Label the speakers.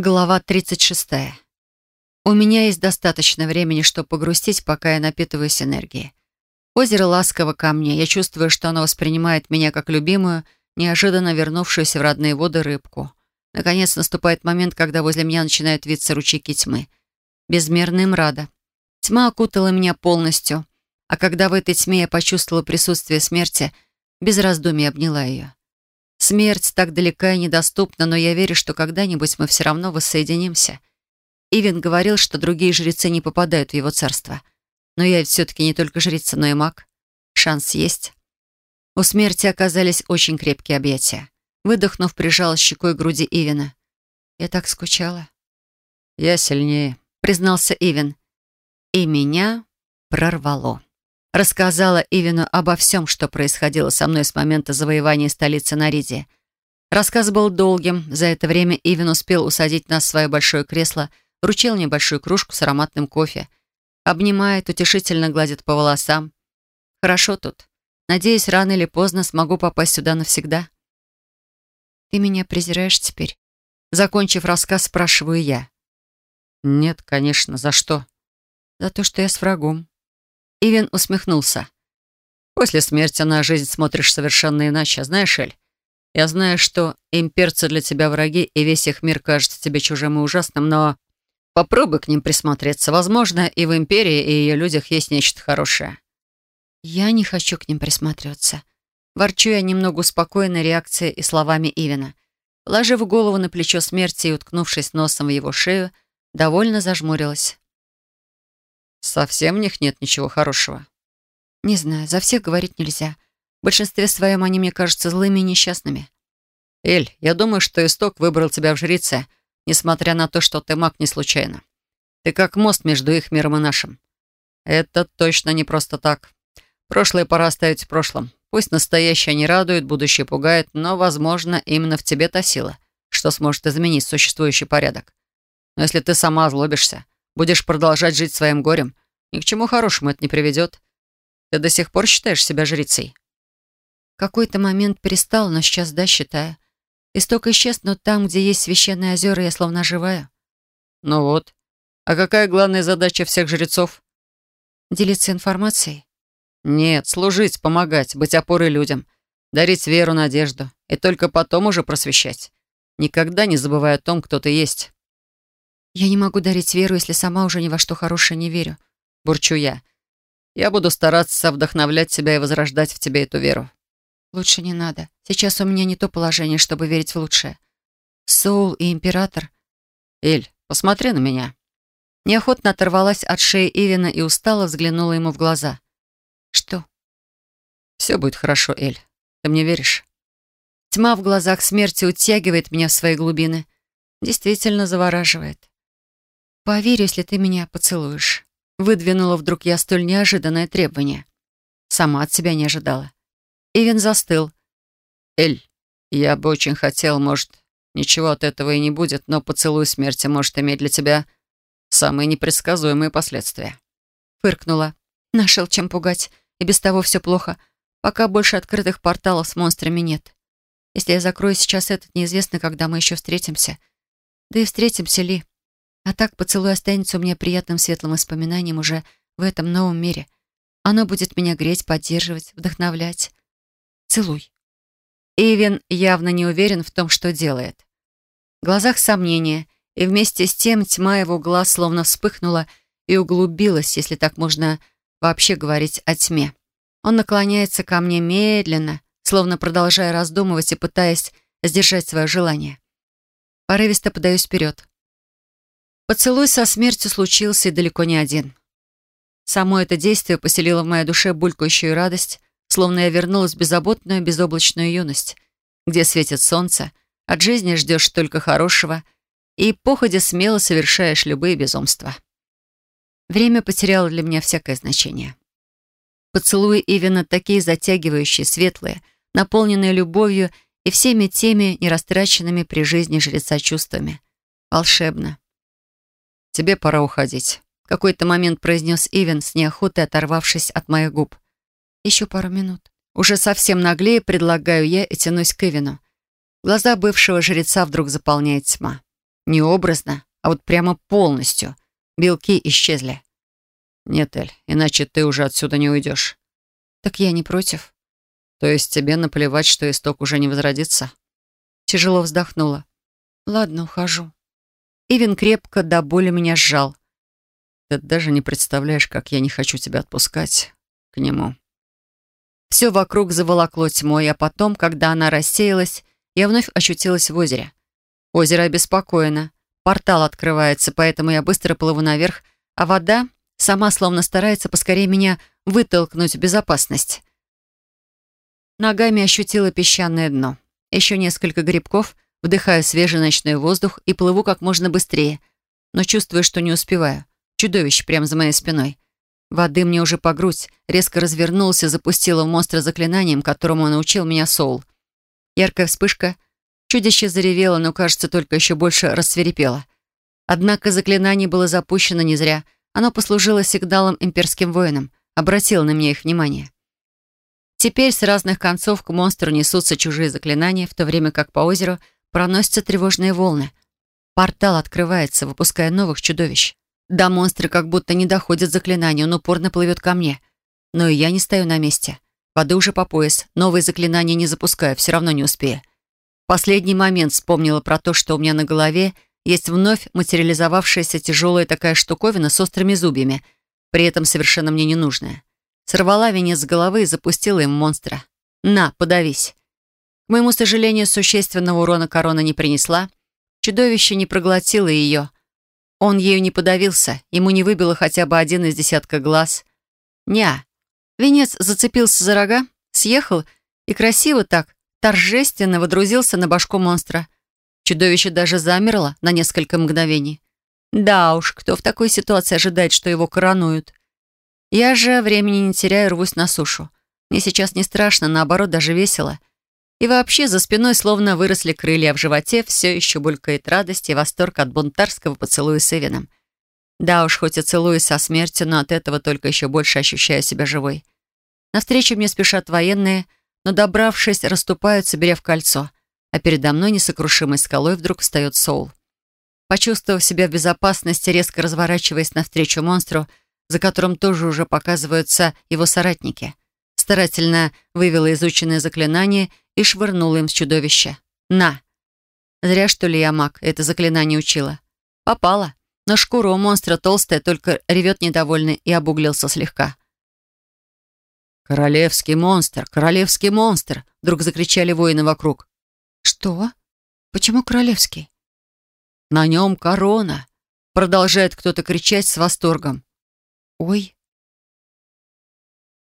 Speaker 1: Глава 36. У меня есть достаточно времени, чтобы погрустить, пока я напитываюсь энергией. Озеро ласково ко мне. Я чувствую, что оно воспринимает меня как любимую, неожиданно вернувшуюся в родные воды рыбку. Наконец наступает момент, когда возле меня начинают виться ручейки тьмы. Безмерно им рада. Тьма окутала меня полностью, а когда в этой тьме я почувствовала присутствие смерти, без раздумий обняла ее. Смерть так далека и недоступна, но я верю, что когда-нибудь мы все равно воссоединимся. Ивен говорил, что другие жрецы не попадают в его царство. Но я ведь все-таки не только жрица, но и маг. Шанс есть. У смерти оказались очень крепкие объятия. Выдохнув, прижала щекой к груди Ивена. Я так скучала.
Speaker 2: «Я сильнее», —
Speaker 1: признался Ивен. И меня прорвало. Рассказала Ивину обо всем, что происходило со мной с момента завоевания столицы Наридии. Рассказ был долгим. За это время Ивин успел усадить нас в свое большое кресло, вручил небольшую кружку с ароматным кофе. Обнимает, утешительно гладит по волосам. Хорошо тут. Надеюсь, рано или поздно смогу попасть сюда навсегда. «Ты меня презираешь теперь?» Закончив рассказ, спрашиваю я.
Speaker 2: «Нет, конечно. За что?»
Speaker 1: «За то, что я с врагом». Ивен усмехнулся.
Speaker 2: «После смерти на жизнь смотришь совершенно иначе. Знаешь, Эль, я знаю, что имперцы для тебя враги, и весь их мир кажется тебе чужим и ужасным, но попробуй к ним присмотреться. Возможно, и в империи, и ее людях есть нечто хорошее».
Speaker 1: «Я не хочу к ним присматриваться». Ворчу я немного успокоенной реакцией и словами Ивена. Положив голову на плечо смерти и уткнувшись носом в его шею, довольно зажмурилась.
Speaker 2: Совсем в них нет ничего хорошего.
Speaker 1: Не знаю, за всех говорить нельзя. В большинстве своем они мне кажутся злыми и несчастными.
Speaker 2: Эль, я думаю, что исток выбрал тебя в жрице, несмотря на то, что ты маг не случайно. Ты как мост между их миром и нашим. Это точно не просто так. Прошлое пора оставить в прошлом. Пусть настоящее не радует, будущее пугает, но, возможно, именно в тебе та сила, что сможет изменить существующий порядок. Но если ты сама озлобишься, Будешь продолжать жить своим горем. Ни к чему хорошему это не приведет. Ты до сих пор считаешь себя жрицей?»
Speaker 1: какой-то момент перестал, но сейчас да, считаю. Исток исчез, но там, где есть священные озера, я словно оживаю.
Speaker 2: Ну вот. А какая главная задача всех жрецов?
Speaker 1: Делиться информацией?
Speaker 2: Нет, служить, помогать, быть опорой людям, дарить веру, надежду. И только потом уже просвещать. Никогда не забывай о том, кто ты есть.
Speaker 1: «Я не могу дарить веру, если сама уже ни во что хорошее не верю», —
Speaker 2: бурчу я. «Я буду стараться вдохновлять себя и возрождать в тебе эту веру».
Speaker 1: «Лучше не надо. Сейчас у меня не то положение, чтобы верить в лучшее. Соул и Император...»
Speaker 2: «Эль, посмотри на меня».
Speaker 1: Неохотно оторвалась от шеи Ивина и устало взглянула ему в глаза. «Что?»
Speaker 2: «Все будет хорошо, Эль. Ты мне веришь?»
Speaker 1: Тьма в глазах смерти утягивает меня в свои глубины. Действительно завораживает. «Поверь, если ты меня поцелуешь». Выдвинула вдруг я столь неожиданное требование. Сама от себя не ожидала. Ивен застыл.
Speaker 2: «Эль, я бы очень хотел, может, ничего от этого и не будет, но поцелуй смерти может иметь для тебя самые непредсказуемые последствия».
Speaker 1: Фыркнула. Нашел чем пугать. И без того все плохо. Пока больше открытых порталов с монстрами нет. Если я закрою сейчас этот, неизвестно, когда мы еще встретимся. Да и встретимся ли. А так поцелуй останется у меня приятным светлым воспоминанием уже в этом новом мире. Оно будет меня греть, поддерживать, вдохновлять. Целуй. Ивен явно не уверен в том, что делает. В глазах сомнения, и вместе с тем тьма его глаз словно вспыхнула и углубилась, если так можно вообще говорить о тьме. Он наклоняется ко мне медленно, словно продолжая раздумывать и пытаясь сдержать свое желание. Порывисто подаюсь вперед. Поцелуй со смертью случился и далеко не один. Само это действие поселило в моей душе булькающую радость, словно я вернулась в беззаботную, безоблачную юность, где светит солнце, от жизни ждешь только хорошего и походя смело совершаешь любые безумства. Время потеряло для меня всякое значение. Поцелуи Ивена такие затягивающие, светлые, наполненные любовью и всеми теми нерастраченными при жизни жреца чувствами. Волшебно.
Speaker 2: «Тебе пора уходить», — какой-то момент произнес Ивен с неохотой, оторвавшись от моих губ.
Speaker 1: «Еще пару минут».
Speaker 2: Уже совсем наглее предлагаю я и тянусь к Ивину. Глаза бывшего жреца вдруг заполняет тьма. Не образно, а вот прямо полностью. Белки исчезли. Нет, Эль, иначе ты уже отсюда не уйдешь.
Speaker 1: Так я не против.
Speaker 2: То есть тебе наплевать, что исток уже не возродится?
Speaker 1: Тяжело вздохнула. Ладно, ухожу. Ивен крепко до боли меня сжал.
Speaker 2: Ты даже не представляешь, как я не хочу тебя отпускать к нему.
Speaker 1: Все вокруг заволокло тьмой, а потом, когда она рассеялась, я вновь ощутилась в озере. Озеро обеспокоено. Портал открывается, поэтому я быстро плыву наверх, а вода сама словно старается поскорее меня вытолкнуть в безопасность. Ногами ощутила песчаное дно. Еще несколько грибков, вдыхаю свежий ночной воздух и плыву как можно быстрее, но чувствую, что не успеваю. Чудовище прямо за моей спиной. Воды мне уже по грудь. Резко развернулся, запустила в монстра заклинанием, которому научил меня Соул. Яркая вспышка. Чудище заревело, но, кажется, только еще больше рассверепело. Однако заклинание было запущено не зря. Оно послужило сигналом имперским воинам, обратило на меня их внимание. Теперь с разных концов к монстру несутся чужие заклинания, в то время как по озеру проносятся тревожные волны. Портал открывается, выпуская новых чудовищ. Да, монстры как будто не доходят заклинания, он упорно плывет ко мне. Но и я не стою на месте. Воды уже по пояс, новые заклинания не запускаю, все равно не успею. В последний момент вспомнила про то, что у меня на голове есть вновь материализовавшаяся тяжелая такая штуковина с острыми зубьями, при этом совершенно мне ненужная. Сорвала венец с головы и запустила им монстра. «На, подавись!» К моему сожалению, существенного урона корона не принесла. Чудовище не проглотило ее, он ею не подавился, ему не выбило хотя бы один из десятка глаз. Ня. Венец зацепился за рога, съехал и красиво так, торжественно водрузился на башку монстра. Чудовище даже замерло на несколько мгновений. Да уж, кто в такой ситуации ожидает, что его коронуют? Я же времени не теряю, рвусь на сушу. Мне сейчас не страшно, наоборот, даже весело. И вообще за спиной словно выросли крылья, а в животе все еще булькает радость и восторг от бунтарского поцелуя с Эвином. Да уж, хоть и целуюсь со смертью, но от этого только еще больше ощущаю себя живой. Навстречу мне спешат военные, но, добравшись, расступаются, беря в кольцо, а передо мной несокрушимой скалой вдруг встает Соул. Почувствовав себя в безопасности, резко разворачиваясь навстречу монстру, за которым тоже уже показываются его соратники, старательно вывела изученное заклинание и швырнула им с чудовища. «На!» Зря, что ли, я маг, это заклинание учила. Попала. Но шкура у монстра толстая, только ревет недовольный и обуглился слегка.
Speaker 2: «Королевский монстр! Королевский монстр!» Вдруг закричали воины вокруг.
Speaker 1: «Что? Почему королевский?»
Speaker 2: «На нем корона!» Продолжает кто-то кричать с восторгом.
Speaker 1: «Ой!»